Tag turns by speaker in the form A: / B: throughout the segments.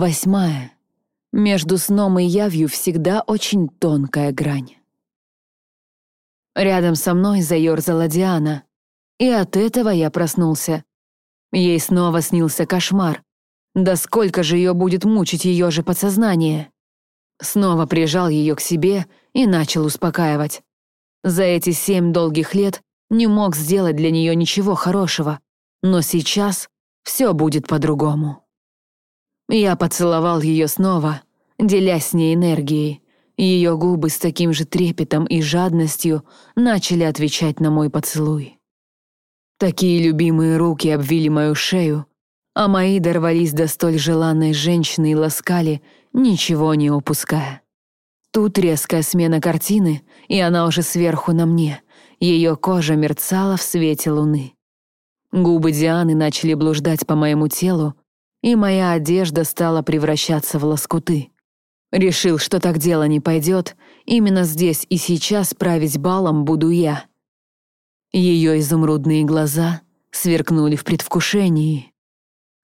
A: Восьмая. Между сном и явью всегда очень тонкая грань. Рядом со мной заёрзала Диана, и от этого я проснулся. Ей снова снился кошмар. Да сколько же ее будет мучить ее же подсознание? Снова прижал ее к себе и начал успокаивать. За эти семь долгих лет не мог сделать для нее ничего хорошего, но сейчас все будет по-другому. Я поцеловал ее снова, делясь с ней энергией. Ее губы с таким же трепетом и жадностью начали отвечать на мой поцелуй. Такие любимые руки обвили мою шею, а мои дорвались до столь желанной женщины и ласкали, ничего не упуская. Тут резкая смена картины, и она уже сверху на мне. Ее кожа мерцала в свете луны. Губы Дианы начали блуждать по моему телу, и моя одежда стала превращаться в лоскуты. Решил, что так дело не пойдет, именно здесь и сейчас править балом буду я. Ее изумрудные глаза сверкнули в предвкушении.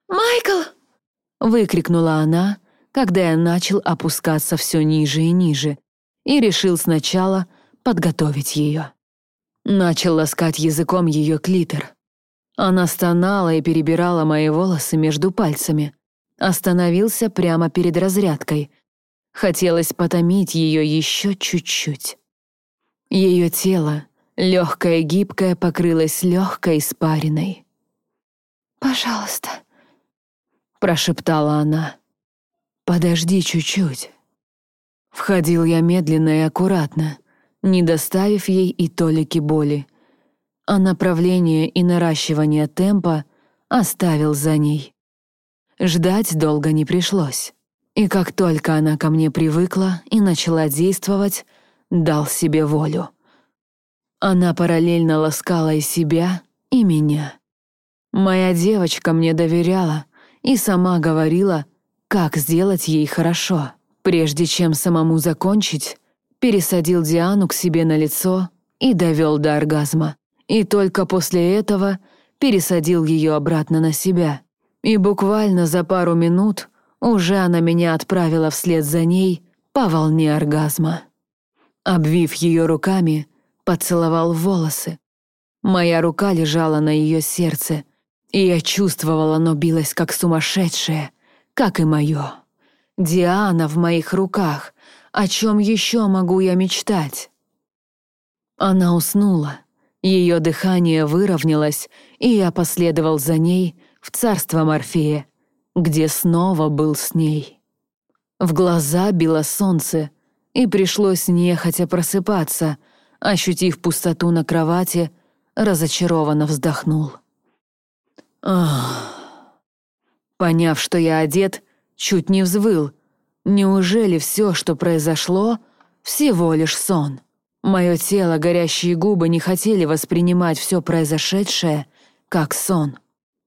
B: «Майкл!»
A: — выкрикнула она, когда я начал опускаться все ниже и ниже, и решил сначала подготовить ее. Начал ласкать языком ее клитор. Она стонала и перебирала мои волосы между пальцами. Остановился прямо перед разрядкой. Хотелось потомить ее еще чуть-чуть. Ее тело, легкое и гибкое, покрылось легкой испариной.
B: «Пожалуйста», —
A: прошептала она. «Подожди чуть-чуть». Входил я медленно и аккуратно, не доставив ей и толики боли — а направление и наращивание темпа оставил за ней. Ждать долго не пришлось. И как только она ко мне привыкла и начала действовать, дал себе волю. Она параллельно ласкала и себя, и меня. Моя девочка мне доверяла и сама говорила, как сделать ей хорошо. Прежде чем самому закончить, пересадил Диану к себе на лицо и довел до оргазма и только после этого пересадил ее обратно на себя. И буквально за пару минут уже она меня отправила вслед за ней по волне оргазма. Обвив ее руками, поцеловал волосы. Моя рука лежала на ее сердце, и я чувствовала, оно билось как сумасшедшее, как и мое. Диана в моих руках. О чем еще могу я мечтать? Она уснула. Ее дыхание выровнялось, и я последовал за ней в царство Морфея, где снова был с ней. В глаза било солнце, и пришлось нехотя просыпаться, ощутив пустоту на кровати, разочарованно вздохнул. Ах. Поняв, что я одет, чуть не взвыл. Неужели все, что произошло, всего лишь сон? Мое тело, горящие губы не хотели воспринимать все произошедшее как сон.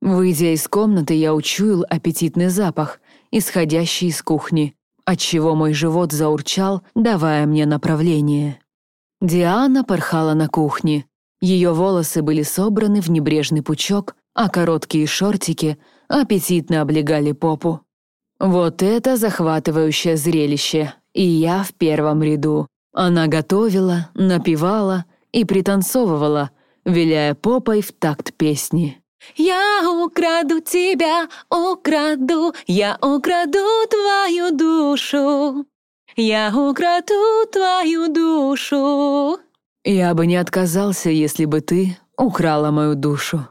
A: Выйдя из комнаты, я учуял аппетитный запах, исходящий из кухни, отчего мой живот заурчал, давая мне направление. Диана порхала на кухне. Ее волосы были собраны в небрежный пучок, а короткие шортики аппетитно облегали попу. Вот это захватывающее зрелище, и я в первом ряду. Она готовила, напевала и пританцовывала, виляя попой в такт песни.
B: «Я украду тебя, украду, я украду твою душу, я украду твою душу».
A: «Я бы не отказался, если бы ты украла мою душу».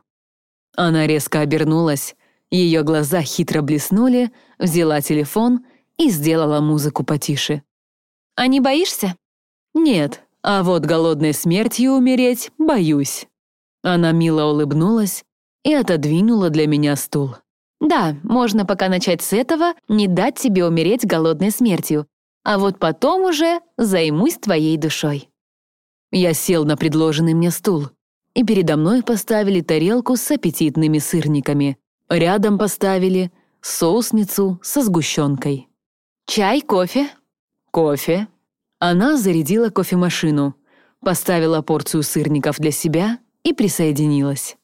A: Она резко обернулась, ее глаза хитро блеснули, взяла телефон и сделала музыку потише.
B: «А не боишься?»
A: «Нет, а вот голодной смертью умереть боюсь». Она мило улыбнулась и отодвинула для меня стул.
B: «Да, можно пока начать с этого, не дать тебе умереть голодной смертью, а вот потом уже займусь твоей душой».
A: Я сел на предложенный мне стул, и передо мной поставили тарелку с аппетитными сырниками. Рядом поставили соусницу со сгущенкой.
B: «Чай, кофе?»
A: «Кофе», она зарядила кофемашину, поставила порцию сырников для себя и присоединилась.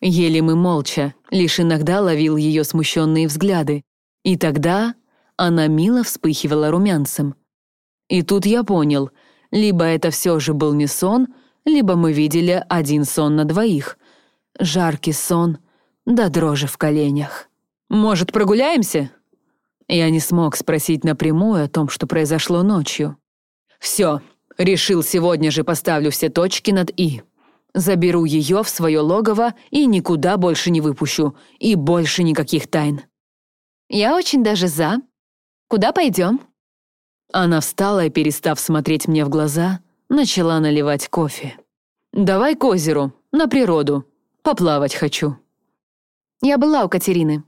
A: Ели мы молча, лишь иногда ловил ее смущенные взгляды. И тогда Она мило вспыхивала румянцем. И тут я понял, либо это все же был не сон, либо мы видели один сон на двоих. Жаркий сон, да дрожи в коленях. «Может, прогуляемся?» Я не смог спросить напрямую о том, что произошло ночью. «Все, решил сегодня же поставлю все точки над «и». Заберу ее в свое логово и никуда больше не выпущу. И больше никаких тайн.
B: Я очень даже за. Куда пойдем?
A: Она встала и, перестав смотреть мне в глаза, начала наливать кофе. «Давай к озеру, на природу. Поплавать хочу».
B: «Я была у Катерины.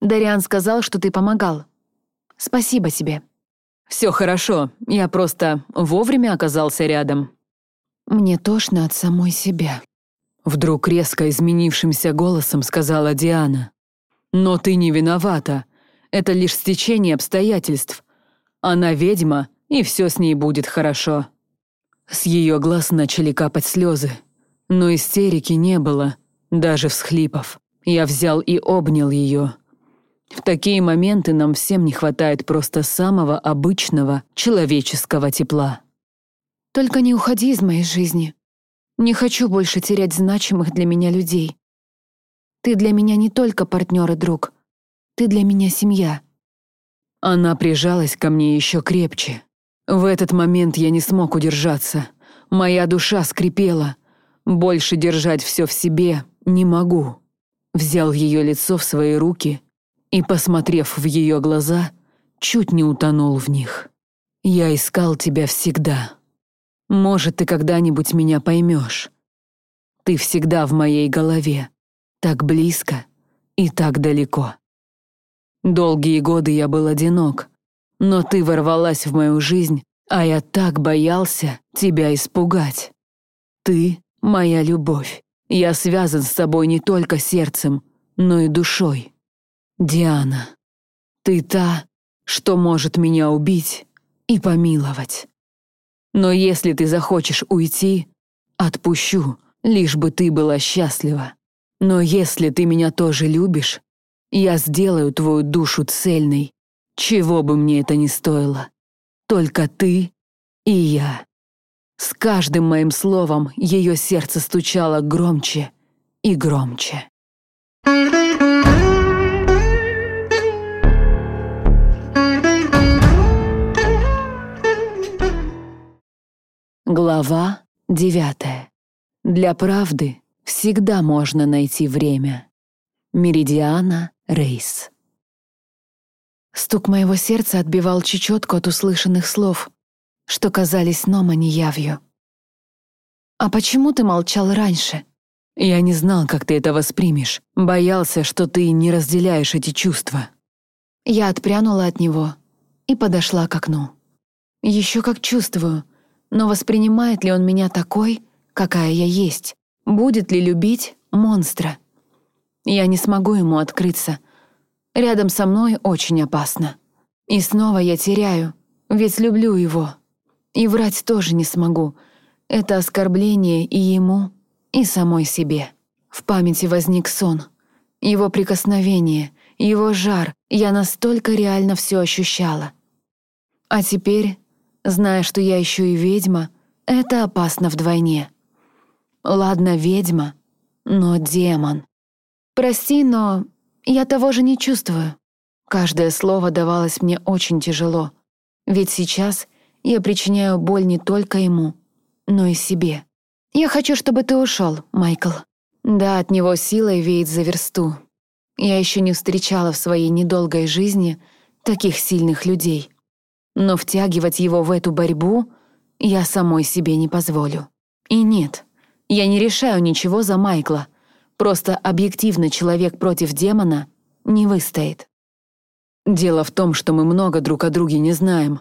B: Дариан сказал, что ты помогал. Спасибо тебе».
A: «Все хорошо, я просто вовремя оказался рядом».
C: «Мне тошно от самой себя», —
A: вдруг резко изменившимся голосом сказала Диана. «Но ты не виновата. Это лишь стечение обстоятельств. Она ведьма, и все с ней будет хорошо». С ее глаз начали капать слезы, но истерики не было, даже всхлипов. Я взял и обнял ее. В такие моменты нам всем не хватает просто самого обычного человеческого тепла.
C: Только не уходи из моей жизни. Не хочу больше терять значимых для меня людей. Ты для меня не только партнер и друг. Ты для меня семья».
A: Она прижалась ко мне еще крепче. В этот момент я не смог удержаться. Моя душа скрипела. Больше держать все в себе не могу. Взял ее лицо в свои руки и, посмотрев в ее глаза, чуть не утонул в них. «Я искал тебя всегда». Может, ты когда-нибудь меня поймешь. Ты всегда в моей голове, так близко и так далеко. Долгие годы я был одинок, но ты ворвалась в мою жизнь, а я так боялся тебя испугать. Ты — моя любовь. Я связан с тобой не только сердцем, но и душой. Диана, ты та, что может меня убить и помиловать. Но если ты захочешь уйти, отпущу, лишь бы ты была счастлива. Но если ты меня тоже любишь, я сделаю твою душу цельной, чего бы мне это ни стоило. Только ты и я. С каждым моим словом ее сердце стучало громче и громче. Глава девятая. Для правды всегда можно найти время. Меридиана Рейс.
C: Стук моего сердца отбивал чечетку от услышанных слов, что казались сном, а. «А почему ты молчал раньше?»
A: «Я не знал, как ты это воспримешь. Боялся, что ты не разделяешь эти чувства».
C: Я отпрянула от него и подошла к окну. Еще как чувствую — но воспринимает ли он меня такой, какая я есть? Будет ли любить монстра? Я не смогу ему открыться. Рядом со мной очень опасно. И снова я теряю, ведь люблю его. И врать тоже не смогу. Это оскорбление и ему, и самой себе. В памяти возник сон. Его прикосновение, его жар. Я настолько реально все ощущала. А теперь Зная, что я еще и ведьма, это опасно вдвойне. Ладно, ведьма, но демон. Прости, но я того же не чувствую. Каждое слово давалось мне очень тяжело, ведь сейчас я причиняю боль не только ему, но и себе. Я хочу, чтобы ты ушел, Майкл. Да, от него силой веет за версту. Я еще не встречала в своей недолгой жизни таких сильных людей но втягивать его в эту борьбу я самой себе не позволю. И нет, я не решаю ничего за Майкла, просто объективно человек против демона не выстоит. Дело в том, что мы много друг о друге не знаем.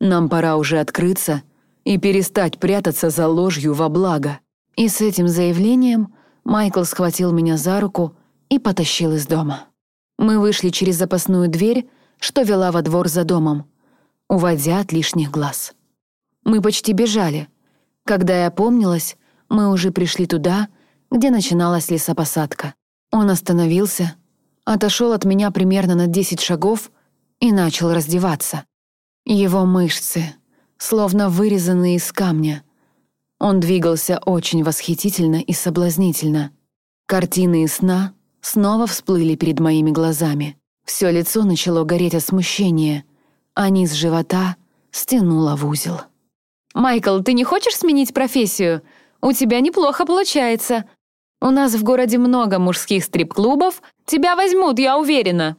C: Нам пора уже открыться и перестать прятаться за ложью во благо. И с этим заявлением Майкл схватил меня за руку и потащил из дома. Мы вышли через запасную дверь, что вела во двор за домом, уводя от лишних глаз. Мы почти бежали. Когда я опомнилась, мы уже пришли туда, где начиналась лесопосадка. Он остановился, отошел от меня примерно на 10 шагов и начал раздеваться. Его мышцы, словно вырезанные из камня. Он двигался очень восхитительно и соблазнительно. Картины из сна снова всплыли перед моими глазами. Все лицо начало гореть от смущения, а низ живота стянуло в узел.
B: «Майкл, ты не хочешь сменить профессию? У тебя неплохо получается. У нас в городе много мужских стрип-клубов. Тебя возьмут, я уверена».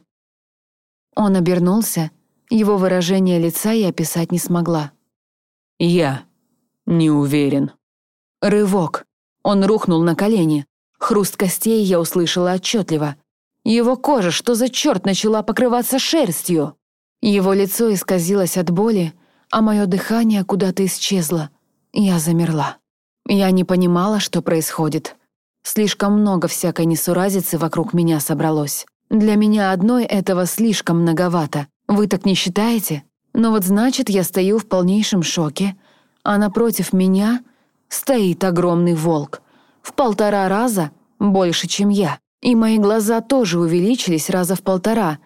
C: Он обернулся. Его выражение лица я описать не смогла.
A: «Я не уверен».
C: Рывок. Он рухнул на колени. Хруст костей я услышала отчетливо. Его кожа, что за черт, начала покрываться шерстью. Его лицо исказилось от боли, а мое дыхание куда-то исчезло. Я замерла. Я не понимала, что происходит. Слишком много всякой несуразицы вокруг меня собралось. Для меня одной этого слишком многовато. Вы так не считаете? Но вот значит, я стою в полнейшем шоке, а напротив меня стоит огромный волк. В полтора раза больше, чем я. И мои глаза тоже увеличились раза в полтора.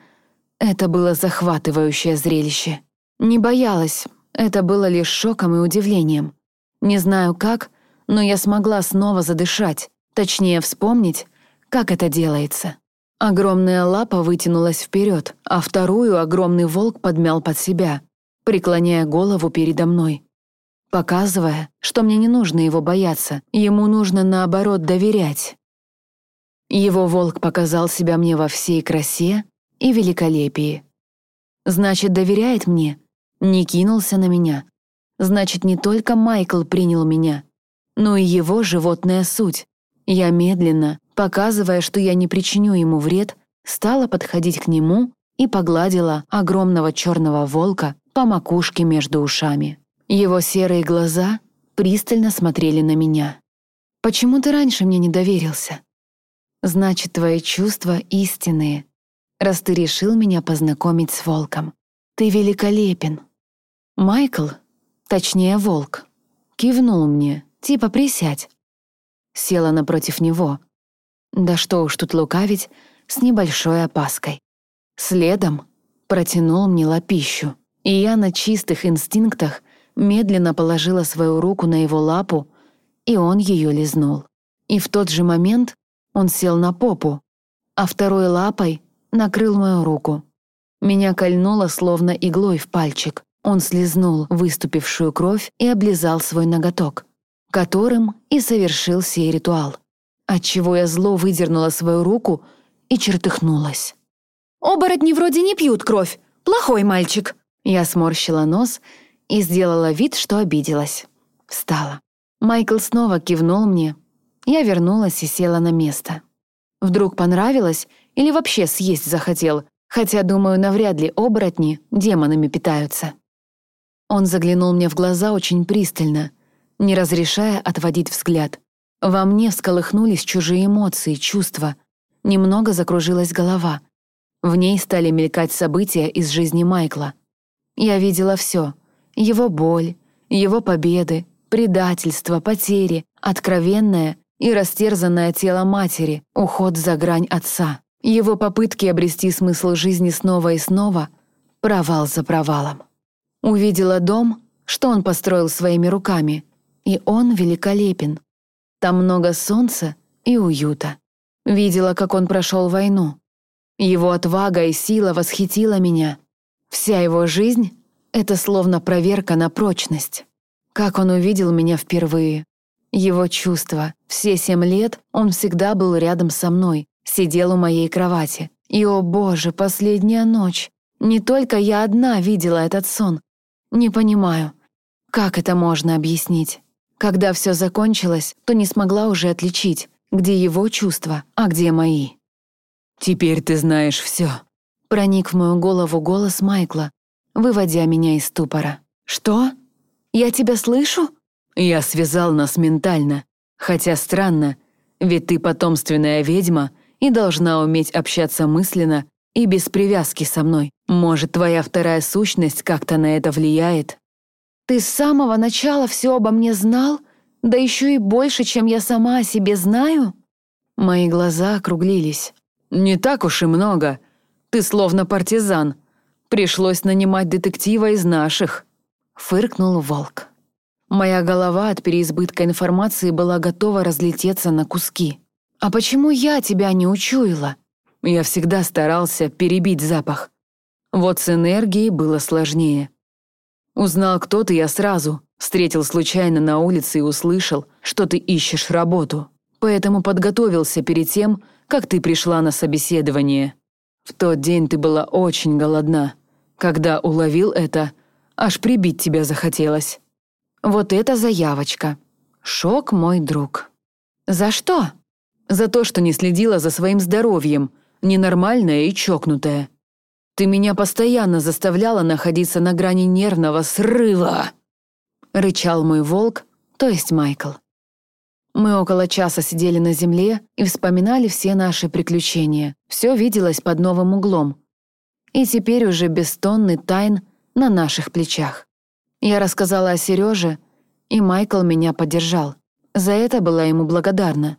C: Это было захватывающее зрелище. Не боялась, это было лишь шоком и удивлением. Не знаю как, но я смогла снова задышать, точнее вспомнить, как это делается. Огромная лапа вытянулась вперед, а вторую огромный волк подмял под себя, преклоняя голову передо мной. Показывая, что мне не нужно его бояться, ему нужно, наоборот, доверять. Его волк показал себя мне во всей красе и великолепии. Значит, доверяет мне, не кинулся на меня. Значит, не только Майкл принял меня, но и его животная суть. Я медленно, показывая, что я не причиню ему вред, стала подходить к нему и погладила огромного черного волка по макушке между ушами. Его серые глаза пристально смотрели на меня. «Почему ты раньше мне не доверился?» «Значит, твои чувства истинные, раз ты решил меня познакомить с волком. Ты великолепен». Майкл, точнее волк, кивнул мне, типа «присядь». Села напротив него, да что уж тут лукавить, с небольшой опаской. Следом протянул мне лапищу, и я на чистых инстинктах медленно положила свою руку на его лапу, и он ее лизнул. И в тот же момент он сел на попу, а второй лапой накрыл мою руку. Меня кольнуло словно иглой в пальчик. Он слезнул выступившую кровь и облизал свой ноготок, которым и совершил сей ритуал отчего я зло выдернула свою руку и чертыхнулась.
B: «Оборотни вроде не пьют кровь. Плохой мальчик».
C: Я сморщила нос и сделала вид, что обиделась. Встала. Майкл снова кивнул мне. Я вернулась и села на место. Вдруг понравилось или вообще съесть захотел, хотя, думаю, навряд ли оборотни демонами питаются. Он заглянул мне в глаза очень пристально, не разрешая отводить взгляд. Во мне всколыхнулись чужие эмоции, чувства. Немного закружилась голова. В ней стали мелькать события из жизни Майкла. Я видела все: Его боль, его победы, предательство, потери, откровенное и растерзанное тело матери, уход за грань отца. Его попытки обрести смысл жизни снова и снова, провал за провалом. Увидела дом, что он построил своими руками, и он великолепен. Там много солнца и уюта. Видела, как он прошел войну. Его отвага и сила восхитила меня. Вся его жизнь — это словно проверка на прочность. Как он увидел меня впервые. Его чувства. Все семь лет он всегда был рядом со мной, сидел у моей кровати. И, о боже, последняя ночь. Не только я одна видела этот сон. Не понимаю, как это можно объяснить. Когда все закончилось, то не смогла уже отличить, где его чувства, а где мои.
A: «Теперь ты знаешь все.
C: Проник в мою голову голос Майкла, выводя меня из ступора. «Что? Я тебя слышу?»
A: «Я связал нас ментально. Хотя странно, ведь ты потомственная ведьма и должна уметь общаться мысленно и без привязки со мной. Может, твоя вторая сущность как-то на это влияет?»
C: Ты с самого начала все обо мне знал? Да еще и больше, чем я сама о себе знаю?» Мои глаза округлились.
A: «Не так уж и много. Ты словно партизан. Пришлось нанимать детектива из наших», — фыркнул волк. Моя голова от переизбытка информации была готова разлететься на куски. «А почему я тебя не учуяла?» Я всегда старался перебить запах. Вот с энергией было сложнее. Узнал, кто ты, я сразу. Встретил случайно на улице и услышал, что ты ищешь работу. Поэтому подготовился перед тем, как ты пришла на собеседование. В тот день ты была очень голодна. Когда уловил это, аж прибить тебя захотелось. Вот это заявочка. Шок, мой друг. За что? За то, что не следила за своим здоровьем, ненормальная и чокнутая. Ты меня постоянно заставляла находиться на грани нервного срыва!» Рычал мой волк, то есть Майкл. Мы около часа сидели на земле и вспоминали все наши приключения. Все виделось под новым углом. И теперь уже без тонны тайн на наших плечах. Я рассказала о Сереже, и Майкл меня поддержал. За это была ему благодарна.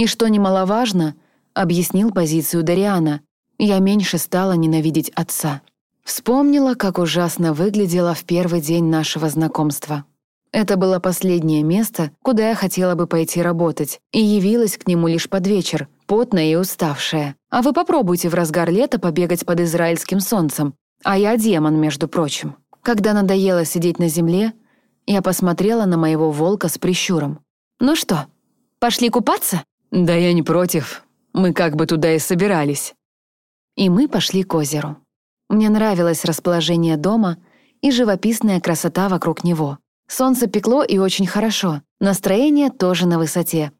A: И что немаловажно, объяснил позицию Дариана. Я меньше стала ненавидеть отца. Вспомнила, как ужасно выглядела в первый день нашего знакомства. Это было последнее место, куда я хотела бы пойти работать, и явилась к нему лишь под вечер, потная и уставшая. А вы попробуйте в разгар лета побегать под израильским солнцем. А я демон, между прочим. Когда надоело сидеть на земле, я посмотрела на моего волка с прищуром. «Ну что, пошли купаться?» «Да я не против. Мы как бы туда и собирались». И мы пошли к озеру. Мне нравилось расположение дома и живописная красота вокруг него. Солнце пекло и очень хорошо, настроение тоже на высоте.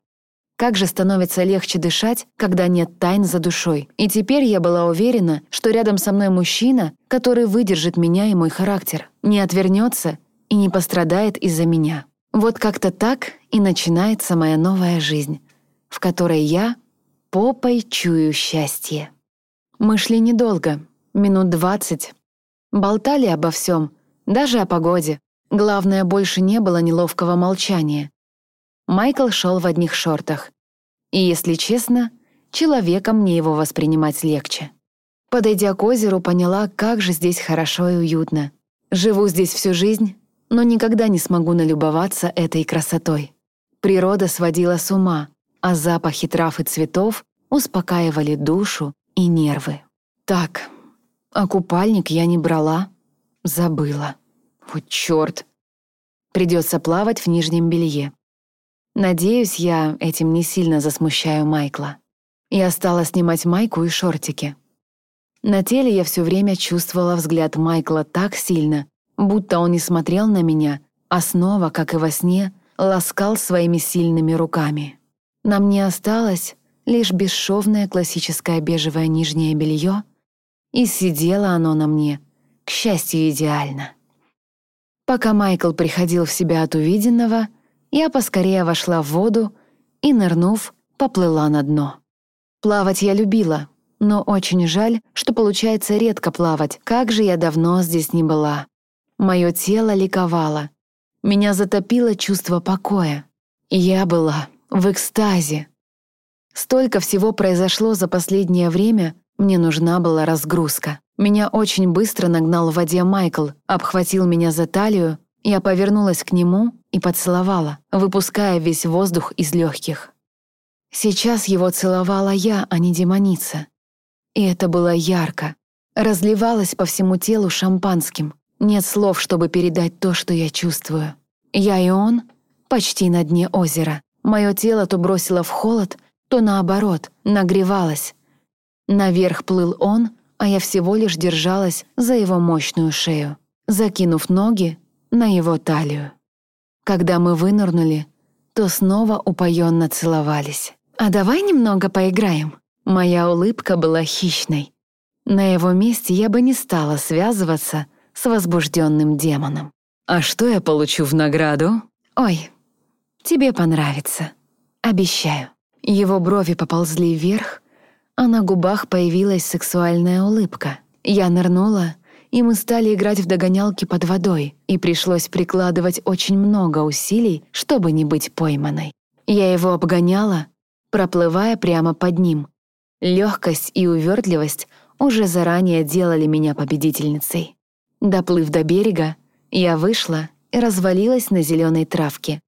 A: Как же становится легче дышать, когда нет тайн за душой. И теперь я была уверена, что рядом со мной мужчина, который выдержит меня и мой характер, не отвернется и не пострадает из-за меня. Вот как-то так и начинается моя новая жизнь, в которой я попой чую счастье. Мы шли недолго, минут двадцать. Болтали обо всем, даже о погоде, Главное, больше не было неловкого молчания. Майкл шел в одних шортах. И, если честно, человеком мне его воспринимать легче. Подойдя к озеру, поняла, как же здесь хорошо и уютно. Живу здесь всю жизнь, но никогда не смогу налюбоваться этой красотой. Природа сводила с ума, а запахи трав и цветов успокаивали душу и нервы. Так, а купальник я не брала, забыла. Вот чёрт. Придется плавать в нижнем белье. Надеюсь, я этим не сильно засмущаю Майкла. Я стала снимать майку и шортики. На теле я все время чувствовала взгляд Майкла так сильно, будто он не смотрел на меня, а снова, как и во сне, ласкал своими сильными руками. На мне осталось лишь бесшовное классическое бежевое нижнее белье, и сидело оно на мне, к счастью, идеально. Пока Майкл приходил в себя от увиденного, я поскорее вошла в воду и, нырнув, поплыла на дно. Плавать я любила, но очень жаль, что получается редко плавать, как же я давно здесь не была. Мое тело ликовало. Меня затопило чувство покоя. Я была в экстазе. Столько всего произошло за последнее время, мне нужна была разгрузка. Меня очень быстро нагнал в воде Майкл, обхватил меня за талию, я повернулась к нему и поцеловала, выпуская весь воздух из легких. Сейчас его целовала я, а не демоница. И это было ярко. Разливалось по всему телу шампанским. Нет слов, чтобы передать то, что я чувствую. Я и он почти на дне озера. Мое тело то бросило в холод, то наоборот, нагревалось. Наверх плыл он, а я всего лишь держалась за его мощную шею, закинув ноги на его талию. Когда мы вынырнули, то снова упоенно целовались. «А давай немного поиграем?» Моя улыбка была хищной. На его месте я бы не стала связываться с возбужденным демоном. «А что я получу в награду?» «Ой, тебе понравится. Обещаю». Его брови поползли вверх, а на губах появилась сексуальная улыбка. Я нырнула, и мы стали играть в догонялки под водой, и пришлось прикладывать очень много усилий, чтобы не быть пойманной. Я его обгоняла, проплывая прямо под ним. Легкость и увертливость
C: уже заранее делали меня победительницей. Доплыв до берега, я вышла и развалилась на зеленой травке.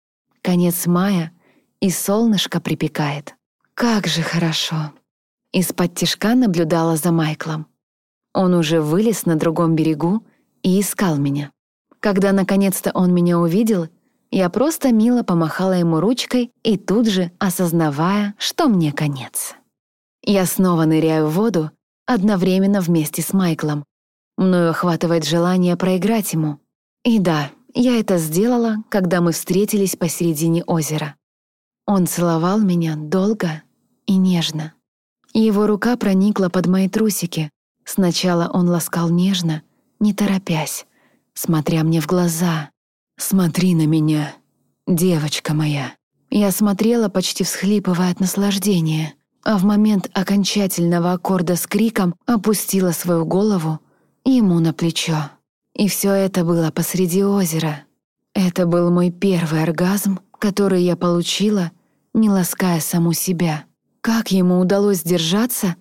C: Конец мая, и солнышко припекает. Как же хорошо. Из-под тишка наблюдала за Майклом. Он уже вылез на другом берегу и искал меня. Когда наконец-то он меня увидел, я просто мило помахала ему ручкой и тут же осознавая, что мне конец. Я снова ныряю в воду, одновременно вместе с Майклом. Мною охватывает желание проиграть ему. И да, я это сделала, когда мы встретились посередине озера. Он целовал меня долго и нежно. Его рука проникла под мои трусики. Сначала он ласкал нежно, не торопясь, смотря мне в глаза. «Смотри на меня, девочка моя». Я смотрела, почти всхлипывая от наслаждения, а в момент окончательного аккорда с криком опустила свою голову ему на плечо. И все это было посреди озера. Это был мой первый оргазм, который я получила, не лаская саму себя. Как ему удалось держаться,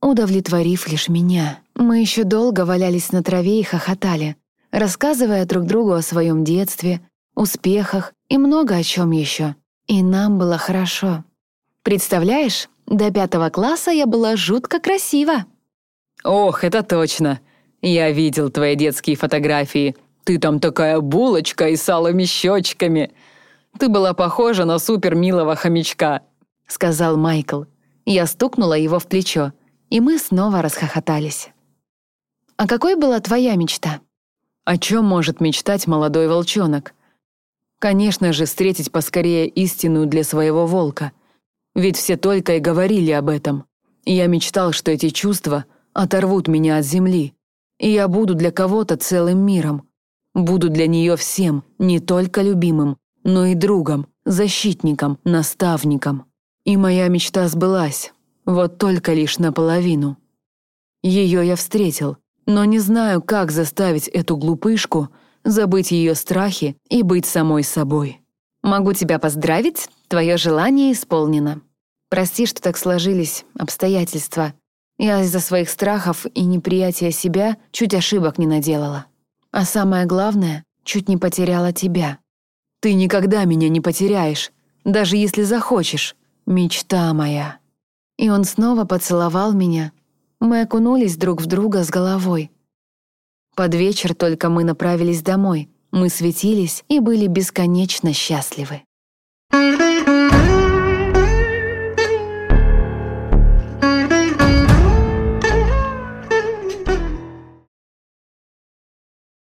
C: удовлетворив лишь меня? Мы еще долго валялись на траве и хохотали, рассказывая друг другу о своем детстве, успехах и много о чем еще. И нам было хорошо. Представляешь, до пятого класса я была жутко красива.
A: «Ох, это точно! Я видел твои детские фотографии. Ты там такая булочка и с щечками. Ты была похожа на супер милого хомячка», —
C: сказал Майкл. Я стукнула его в плечо, и мы снова расхохотались. «А какой была твоя мечта?»
A: О чем может мечтать молодой волчонок? Конечно же, встретить поскорее истинную для своего волка. Ведь все только и говорили об этом. Я мечтал, что эти чувства оторвут меня от земли, и я буду для кого-то целым миром. Буду для нее всем, не только любимым, но и другом, защитником, наставником. И моя мечта сбылась, вот только лишь наполовину. Ее я встретил, но не знаю, как заставить эту глупышку забыть ее страхи и быть самой собой.
C: Могу тебя поздравить, твое желание исполнено. Прости, что так сложились обстоятельства. Я из-за своих страхов и неприятия себя чуть ошибок не наделала. А самое главное, чуть не потеряла тебя.
A: Ты никогда меня не потеряешь, даже если захочешь. Мечта моя.
C: И он снова поцеловал меня. Мы окунулись друг в друга с головой. Под вечер только мы направились домой. Мы светились и были бесконечно счастливы.